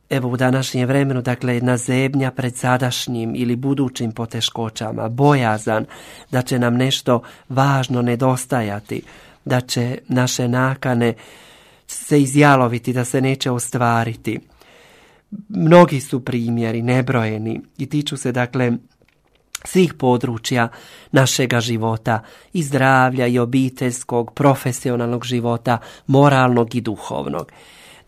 Evo u današnjem vremenu, dakle, jedna zebnja pred sadašnjim ili budućim poteškoćama, bojazan da će nam nešto važno nedostajati, da će naše nakane se izjaloviti, da se neće ostvariti. Mnogi su primjeri, nebrojeni i tiču se, dakle, svih područja našega života, i zdravlja, i obiteljskog, profesionalnog života, moralnog i duhovnog.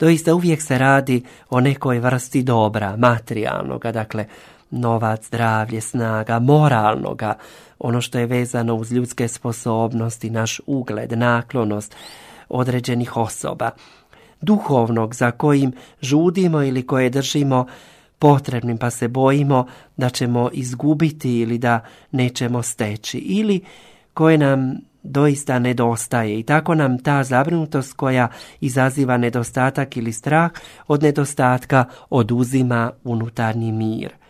Doista uvijek se radi o nekoj vrsti dobra, materijalnoga, dakle, novac, zdravlje, snaga, moralnoga, ono što je vezano uz ljudske sposobnosti, naš ugled, naklonost određenih osoba, duhovnog za kojim žudimo ili koje držimo potrebnim pa se bojimo da ćemo izgubiti ili da nećemo steći ili koje nam doista nedostaje i tako nam ta zabrinutost koja izaziva nedostatak ili strah od nedostatka oduzima unutarnji mir.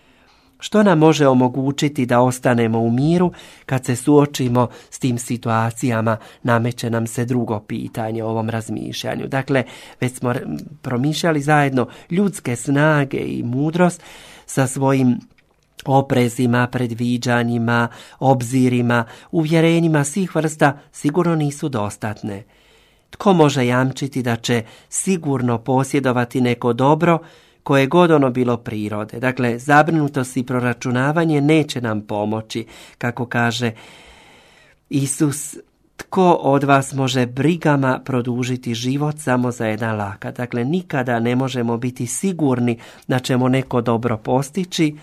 Što nam može omogućiti da ostanemo u miru kad se suočimo s tim situacijama, nameće nam se drugo pitanje o ovom razmišljanju. Dakle, već smo promišljali zajedno ljudske snage i mudrost sa svojim oprezima, predviđanjima, obzirima, uvjerenjima svih vrsta sigurno nisu dostatne. Tko može jamčiti da će sigurno posjedovati neko dobro koje god ono bilo prirode. Dakle, zabrinutost i proračunavanje neće nam pomoći, kako kaže Isus, tko od vas može brigama produžiti život samo za jedan laka. Dakle, nikada ne možemo biti sigurni da ćemo neko dobro postići.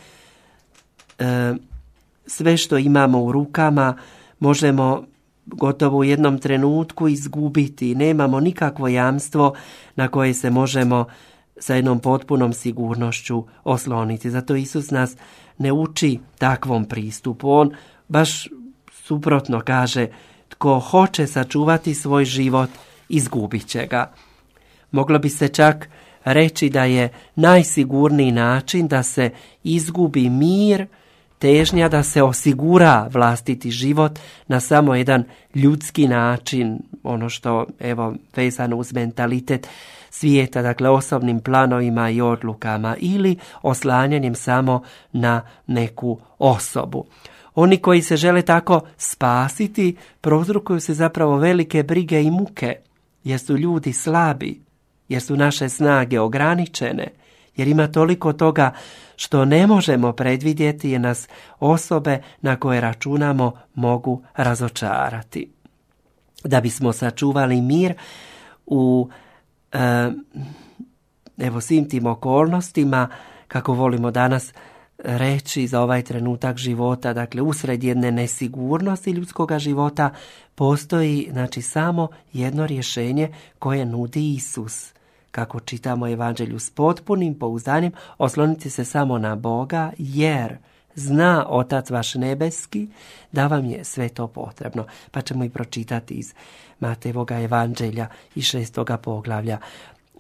E, sve što imamo u rukama možemo gotovo u jednom trenutku izgubiti. Nemamo nikakvo jamstvo na koje se možemo sa jednom potpunom sigurnošću osloniti. Zato Isus nas ne uči takvom pristupu. On baš suprotno kaže tko hoće sačuvati svoj život, izgubit će ga. Moglo bi se čak reći da je najsigurniji način da se izgubi mir, težnja da se osigura vlastiti život na samo jedan ljudski način, ono što evo vezano uz mentalitet svijeta, dakle osobnim planovima i odlukama ili oslanjanjem samo na neku osobu. Oni koji se žele tako spasiti prozrukuju se zapravo velike brige i muke, jer su ljudi slabi, jer su naše snage ograničene, jer ima toliko toga što ne možemo predvidjeti jer nas osobe na koje računamo mogu razočarati. Da bismo sačuvali mir u e, evo svim tim okolnostima, kako volimo danas reći za ovaj trenutak života, dakle usred jedne nesigurnosti ljudskoga života postoji znači samo jedno rješenje koje nudi Isus. Kako čitamo evanđelju s potpunim pouzdanjem, oslonite se samo na Boga jer zna Otac vaš nebeski da vam je sve to potrebno. Pa ćemo i pročitati iz Matevoga evanđelja i šestoga poglavlja.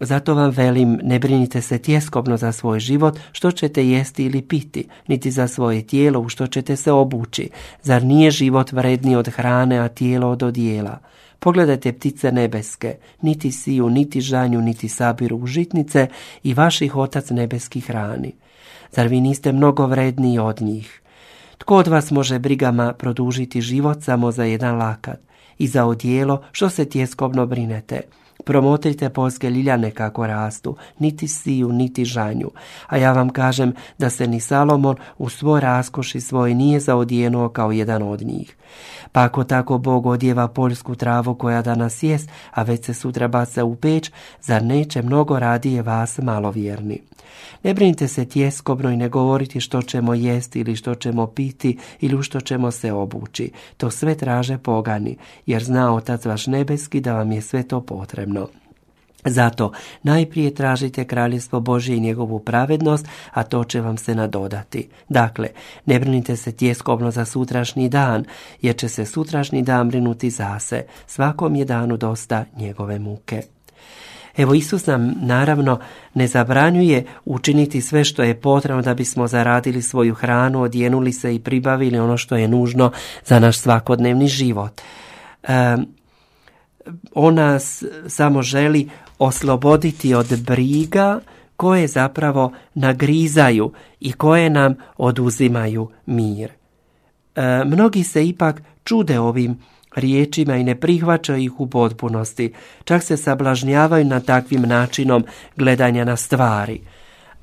Zato vam velim, ne brinite se tjeskobno za svoj život, što ćete jesti ili piti, niti za svoje tijelo, u što ćete se obući. Zar nije život vredniji od hrane, a tijelo od odijela? Pogledajte ptice nebeske, niti siju, niti žanju, niti sabiru u žitnice i vaših otac nebeski hrani. Zar vi niste mnogo vredniji od njih? Tko od vas može brigama produžiti život samo za jedan lakat i za odijelo što se tjeskobno brinete? Promotrite polske ljiljane kako rastu, niti siju, niti žanju. A ja vam kažem da se ni Salomon u svoj raskoši svoj nije zaodijenuo kao jedan od njih. Pa ako tako Bog odjeva poljsku travu koja danas jest, a već se sutra baca u peć, zar neće mnogo radije vas malovjerni? Ne brinite se tjeskobno i ne govoriti što ćemo jesti ili što ćemo piti ili u što ćemo se obući. To sve traže pogani, jer zna Otac vaš nebeski da vam je sve to potrebno. Zato najprije tražite kraljestvo Božje i njegovu pravednost, a to će vam se nadodati. Dakle, ne brinite se tjeskobno za sutrašnji dan, jer će se sutrašnji dan brinuti za se. Svakom je danu dosta njegove muke. Evo Isus nam naravno ne zabranjuje učiniti sve što je potrebno da bismo zaradili svoju hranu, odjenuli se i pribavili ono što je nužno za naš svakodnevni život. E, nas samo želi osloboditi od briga koje zapravo nagrizaju i koje nam oduzimaju mir. E, mnogi se ipak čude ovim riječima i ne prihvaćaju ih u potpunosti, čak se sablažnjavaju na takvim načinom gledanja na stvari.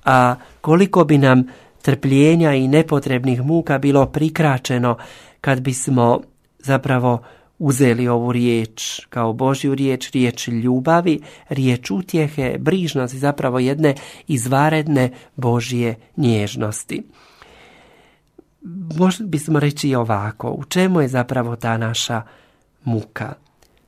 A koliko bi nam trpljenja i nepotrebnih muka bilo prikračeno kad bismo zapravo uzeli ovu riječ kao Božju riječ, riječ ljubavi, riječ utjehe, brižnosti, zapravo jedne izvaredne Božje nježnosti. Možda bismo reći ovako, u čemu je zapravo ta naša muka?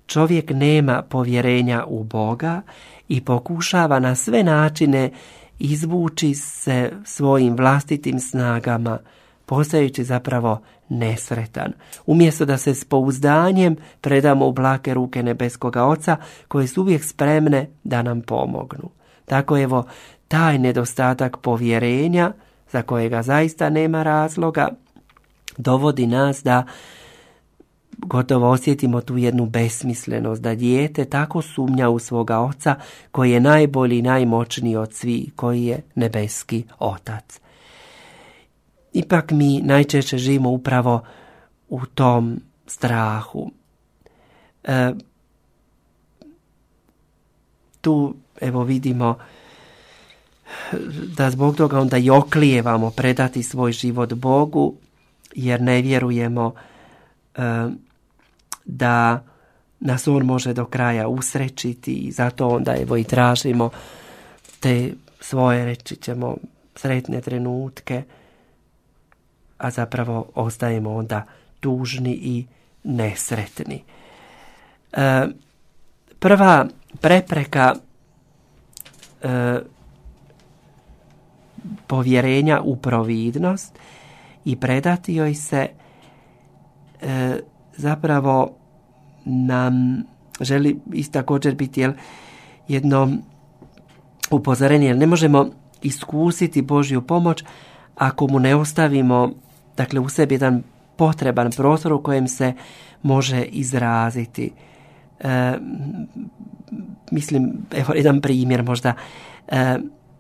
Čovjek nema povjerenja u Boga i pokušava na sve načine izvući se svojim vlastitim snagama, postajući zapravo nesretan. Umjesto da se s pouzdanjem predamo u blake ruke nebeskoga oca koje su uvijek spremne da nam pomognu. Tako evo, taj nedostatak povjerenja za kojega zaista nema razloga, dovodi nas da gotovo osjetimo tu jednu besmislenost, da dijete tako sumnja u svoga oca koji je najbolji i najmoćniji od svih, koji je nebeski otac. Ipak mi najčešće živimo upravo u tom strahu. E, tu evo vidimo da zbog toga onda i oklijevamo predati svoj život Bogu jer ne vjerujemo e, da nas on može do kraja usrećiti i zato onda evo i tražimo te svoje reći ćemo sretne trenutke a zapravo ostajemo onda tužni i nesretni. E, prva prepreka e, povjerenja u providnost i predati joj se e, zapravo nam želi isto također biti jel, jedno upozorenje, ne možemo iskusiti Božju pomoć ako mu ne ostavimo dakle u sebi jedan potreban prostor u kojem se može izraziti. E, mislim, evo jedan primjer možda e,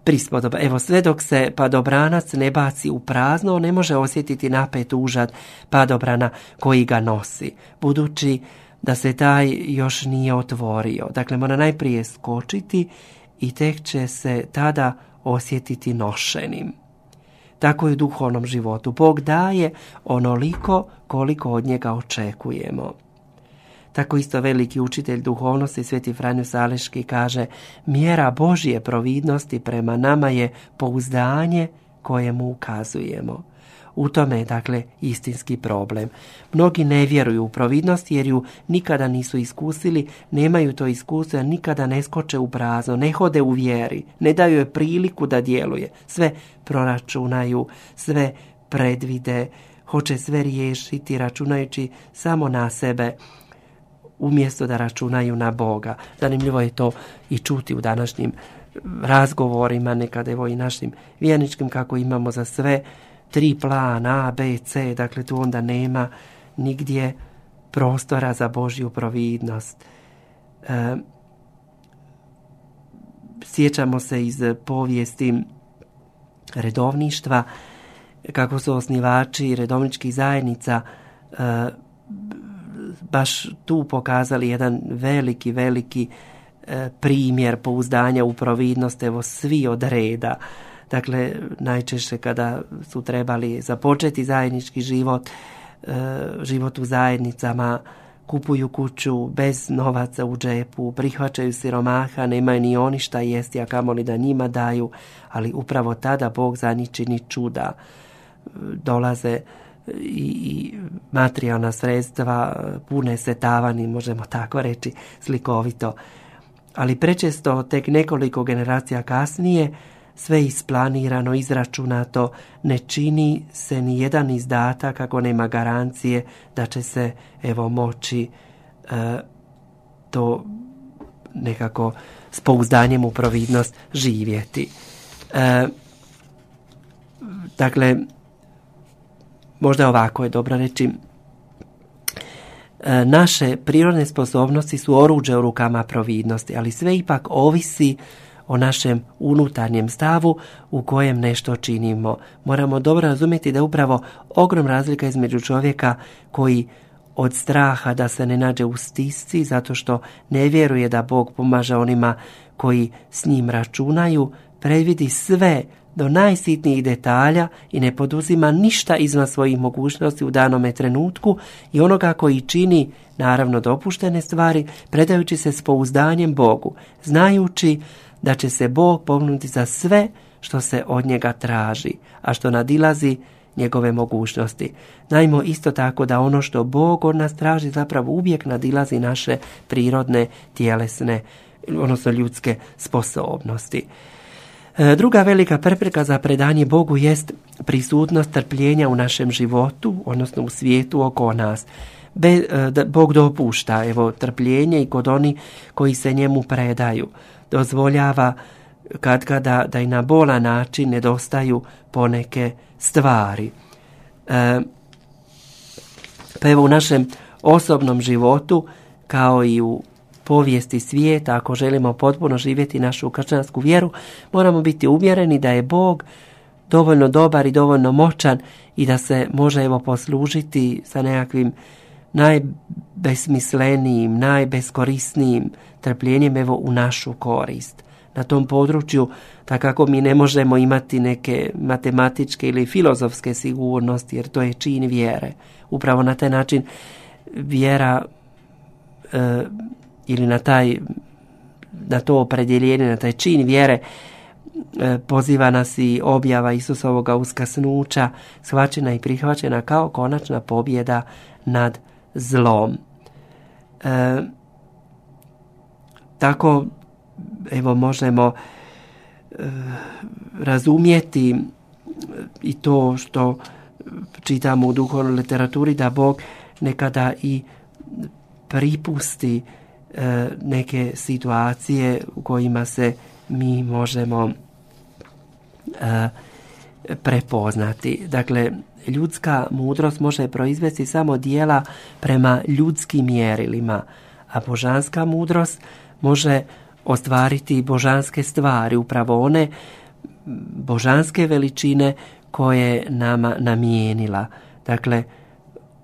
prispodoba. Evo sve dok se padobranac ne baci u prazno, ne može osjetiti napet užad padobrana koji ga nosi, budući da se taj još nije otvorio. Dakle, mora najprije skočiti i tek će se tada osjetiti nošenim. Tako i u duhovnom životu. Bog daje onoliko koliko od njega očekujemo. Tako isto veliki učitelj duhovnosti Sveti Franjo Saleški kaže mjera Božje providnosti prema nama je pouzdanje koje mu ukazujemo. U tome je dakle istinski problem. Mnogi ne vjeruju u providnost jer ju nikada nisu iskusili, nemaju to iskustvo, nikada ne skoče u prazno, ne hode u vjeri, ne daju joj priliku da djeluje. Sve proračunaju, sve predvide, hoće sve riješiti računajući samo na sebe umjesto da računaju na Boga. Zanimljivo je to i čuti u današnjim razgovorima, nekada evo i našim vjerničkim kako imamo za sve tri plana A, B, C, dakle tu onda nema nigdje prostora za Božju providnost. E, sjećamo se iz povijesti redovništva kako su osnivači redovničkih zajednica e, baš tu pokazali jedan veliki, veliki e, primjer pouzdanja u providnost, evo svi od reda. Dakle, najčešće kada su trebali započeti zajednički život, e, život u zajednicama, kupuju kuću bez novaca u džepu, prihvaćaju siromaha, nemaju ni oni šta jesti, a kamoli da njima daju, ali upravo tada Bog za njih čini čuda. Dolaze i materijalna sredstva pune se tavani, možemo tako reći slikovito. Ali prečesto tek nekoliko generacija kasnije sve isplanirano, izračunato, ne čini se ni jedan izdatak kako nema garancije da će se evo moći e, to nekako s pouzdanjem u providnost živjeti. E, dakle, možda ovako je dobro reći, e, naše prirodne sposobnosti su oruđe u rukama providnosti, ali sve ipak ovisi o našem unutarnjem stavu u kojem nešto činimo. Moramo dobro razumjeti da je upravo ogrom razlika između čovjeka koji od straha da se ne nađe u stisci zato što ne vjeruje da Bog pomaže onima koji s njim računaju, predvidi sve do najsitnijih detalja i ne poduzima ništa izvan svojih mogućnosti u danome trenutku i onoga koji čini naravno dopuštene stvari, predajući se s pouzdanjem Bogu, znajući da će se Bog pognuti za sve što se od njega traži, a što nadilazi njegove mogućnosti. Najmo isto tako da ono što Bog od nas traži zapravo uvijek nadilazi naše prirodne, tjelesne, odnosno ljudske sposobnosti. E, druga velika prepreka za predanje Bogu jest prisutnost trpljenja u našem životu, odnosno u svijetu oko nas. Be, e, da Bog dopušta evo trpljenje i kod oni koji se njemu predaju. Dozvoljava kad kada da i na bolan način nedostaju poneke stvari. E, pa evo u našem osobnom životu kao i u povijesti svijeta, ako želimo potpuno živjeti našu kršćansku vjeru, moramo biti uvjereni da je Bog dovoljno dobar i dovoljno moćan i da se može evo poslužiti sa nekakvim najbesmislenijim, najbeskorisnijim trpljenjem evo u našu korist. Na tom području, tako mi ne možemo imati neke matematičke ili filozofske sigurnosti, jer to je čin vjere. Upravo na taj način vjera e, ili na taj na to opredjeljenje, na taj čin vjere e, poziva nas i objava Isusovoga uskasnuća, shvaćena i prihvaćena kao konačna pobjeda nad zlom. E, tako evo možemo e, razumjeti i to što čitamo u duhovnoj literaturi da Bog nekada i pripusti neke situacije u kojima se mi možemo e, prepoznati. Dakle, ljudska mudrost može proizvesti samo dijela prema ljudskim mjerilima, a božanska mudrost može ostvariti božanske stvari, upravo one božanske veličine koje nama namijenila. Dakle,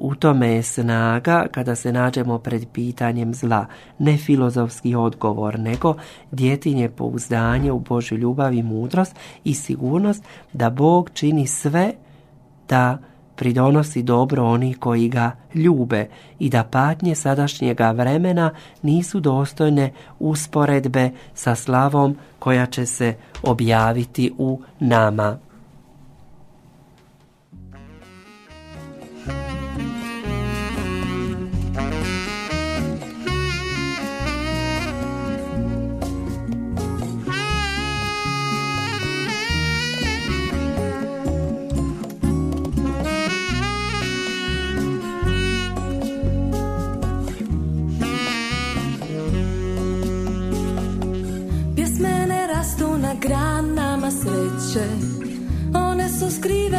u tome je snaga kada se nađemo pred pitanjem zla, ne filozofski odgovor, nego djetinje pouzdanje u Božju ljubav i mudrost i sigurnost da Bog čini sve da pridonosi dobro oni koji ga ljube i da patnje sadašnjega vremena nisu dostojne usporedbe sa slavom koja će se objaviti u nama. Sreće One su skrivene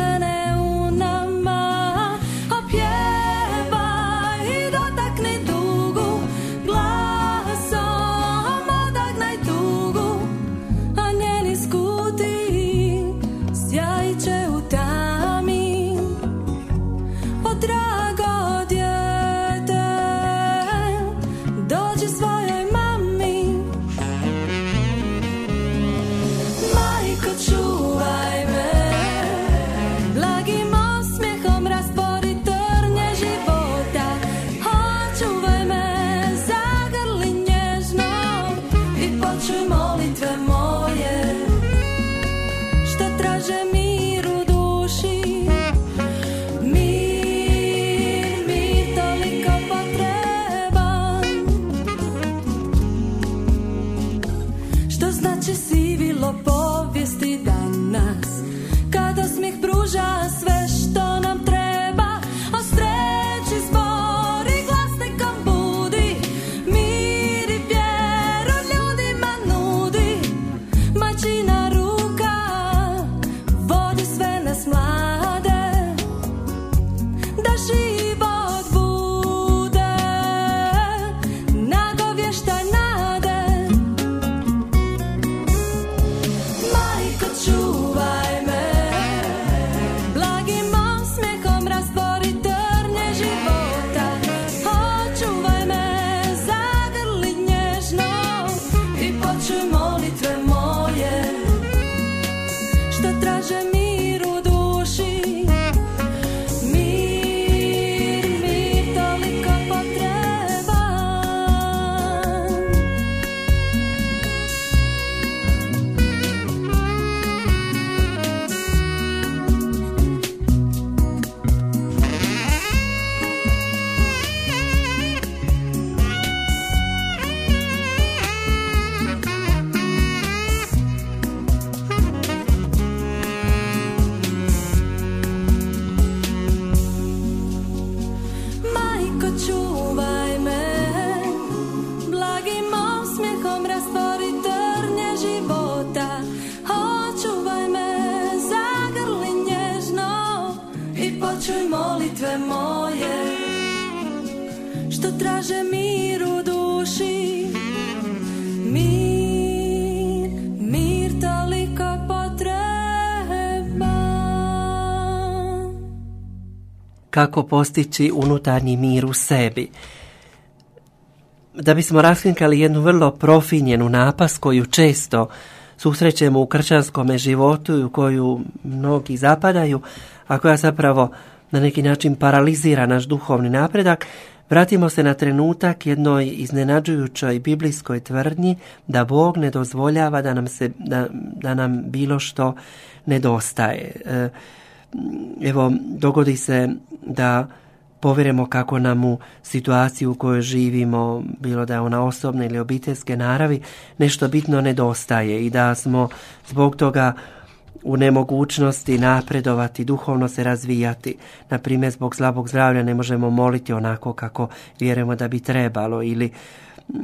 Kako postići unutarnji mir u sebi? Da bismo raskrinkali jednu vrlo profinjenu napas koju često susrećemo u kršćanskom životu i u koju mnogi zapadaju, a koja zapravo na neki način paralizira naš duhovni napredak, vratimo se na trenutak jednoj iznenađujućoj biblijskoj tvrdnji da Bog ne dozvoljava da nam, se, da, da nam bilo što nedostaje. E, evo, dogodi se da povjerimo kako nam u situaciju u kojoj živimo, bilo da je ona osobne ili obiteljske naravi, nešto bitno nedostaje i da smo zbog toga u nemogućnosti napredovati, duhovno se razvijati. Na primjer, zbog slabog zdravlja ne možemo moliti onako kako vjerujemo da bi trebalo ili mm,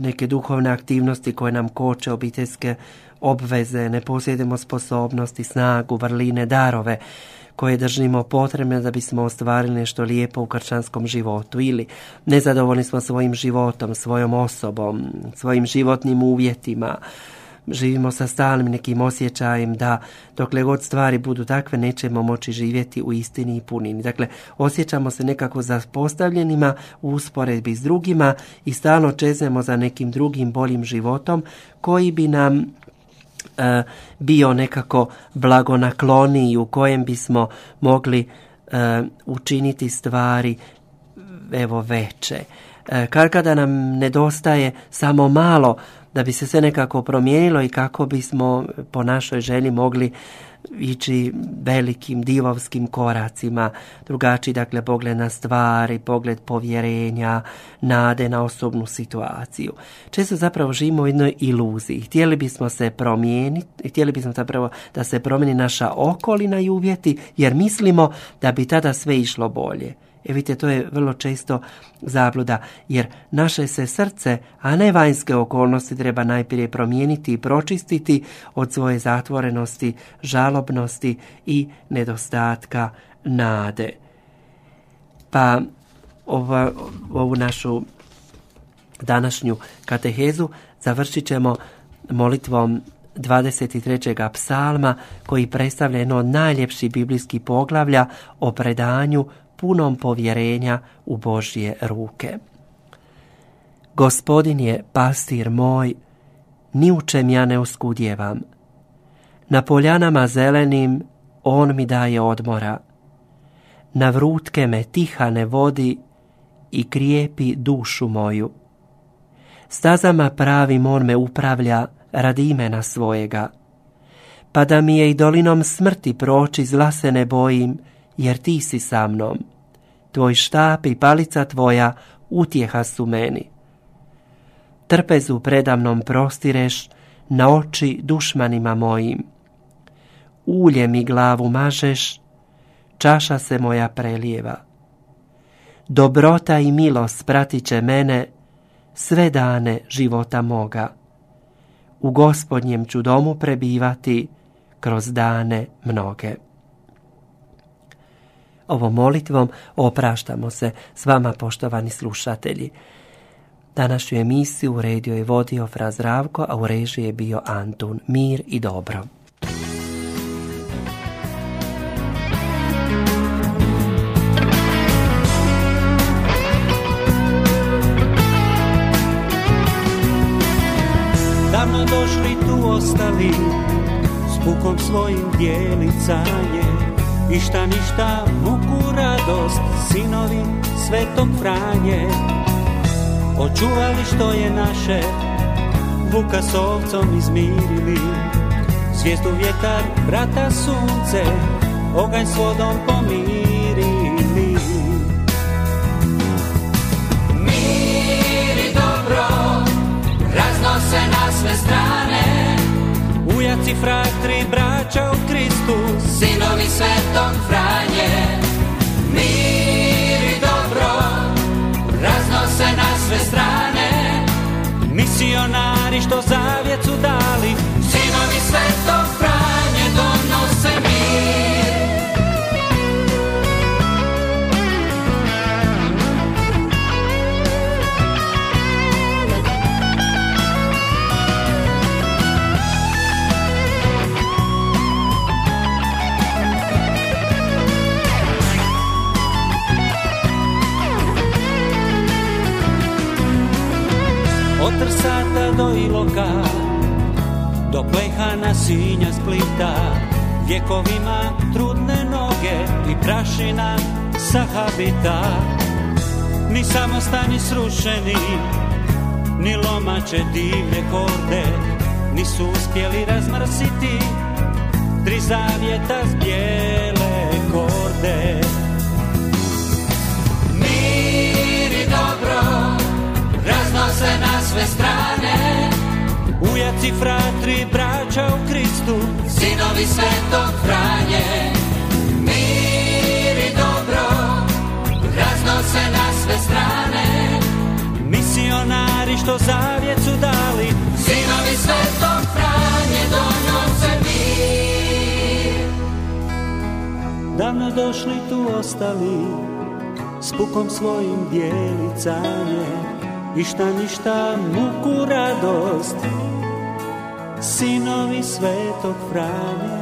neke duhovne aktivnosti koje nam koče obiteljske obveze, ne posjedimo sposobnosti, snagu, vrline, darove koje držimo potrebne da bismo ostvarili nešto lijepo u kršćanskom životu ili nezadovoljni smo svojim životom, svojom osobom, svojim životnim uvjetima, živimo sa stalnim nekim osjećajem da dokle god stvari budu takve nećemo moći živjeti u istini i punini. Dakle, osjećamo se nekako zapostavljenima u usporedbi s drugima i stalno čezemo za nekim drugim boljim životom koji bi nam bio nekako blagonakloniji u kojem bismo mogli e, učiniti stvari evo veće. E, kad kada nam nedostaje samo malo da bi se sve nekako promijenilo i kako bismo po našoj želji mogli ići velikim divovskim koracima, drugačiji dakle pogled na stvari, pogled povjerenja, nade na osobnu situaciju. Često zapravo živimo u jednoj iluziji. Htjeli bismo se promijeniti, htjeli bismo zapravo da se promijeni naša okolina i uvjeti, jer mislimo da bi tada sve išlo bolje. E vidite, to je vrlo često zabluda, jer naše se srce, a ne vanjske okolnosti treba najprije promijeniti i pročistiti od svoje zatvorenosti, žalobnosti i nedostatka nade. Pa ova, ovu našu današnju katehezu završit ćemo molitvom 23. psalma koji predstavlja jedno od najljepših biblijskih poglavlja o predanju punom povjerenja u Božje ruke. Gospodin je pastir moj, ni u čem ja ne uskudjevam. Na poljanama zelenim on mi daje odmora. Na vrutke me tiha ne vodi i krijepi dušu moju. Stazama pravim on me upravlja radi imena svojega. Pa da mi je i dolinom smrti proći zla se ne bojim, jer ti si sa mnom. Tvoj štap i palica tvoja utjeha su meni. Trpezu predamnom prostireš na oči dušmanima mojim. Ulje mi glavu mažeš, čaša se moja prelijeva. Dobrota i milost pratit će mene sve dane života moga. U gospodnjem ću domu prebivati kroz dane mnoge. Ovom molitvom opraštamo se s vama poštovani slušatelji. Današnju emisiju uredio je vodio Fraz Ravko, a u režiji je bio Antun. Mir i dobro. Davno došli tu ostali S pukom svojim djelicanje. I šta ništa muku radost sinovi svetog Franje. Očuvali što je naše Vuka s ovcom izmirili. Svijestu vjetar, brata sunce Oganj s vodom pomirili Raznose na sve strane. Ujaci, fratri, braća u Kristu. Sinovi svetog Franje. Mir i dobro Raznose na sve strane. Misionari što zavjet su dali. Sinovi svetog Franje trsata do Iloka, do plehana sinja splita, vjekovima trudne noge i prašina sa habita. Ni samostani srušeni, ni lomače divne horde, nisu uspjeli razmrsiti tri zavjeta s bijele korde. Raznose na sve strane. Ujaci, fratri, braća u Kristu, Sinovi svetog Franje. Mir i dobro raznose na sve strane. Misionari što zavjet su dali, Sinovi svetog Franje donose mir. Davno došli tu ostali, s pukom svojim djelicanje, i šta ništa muku radost, sinovi svetog Franje.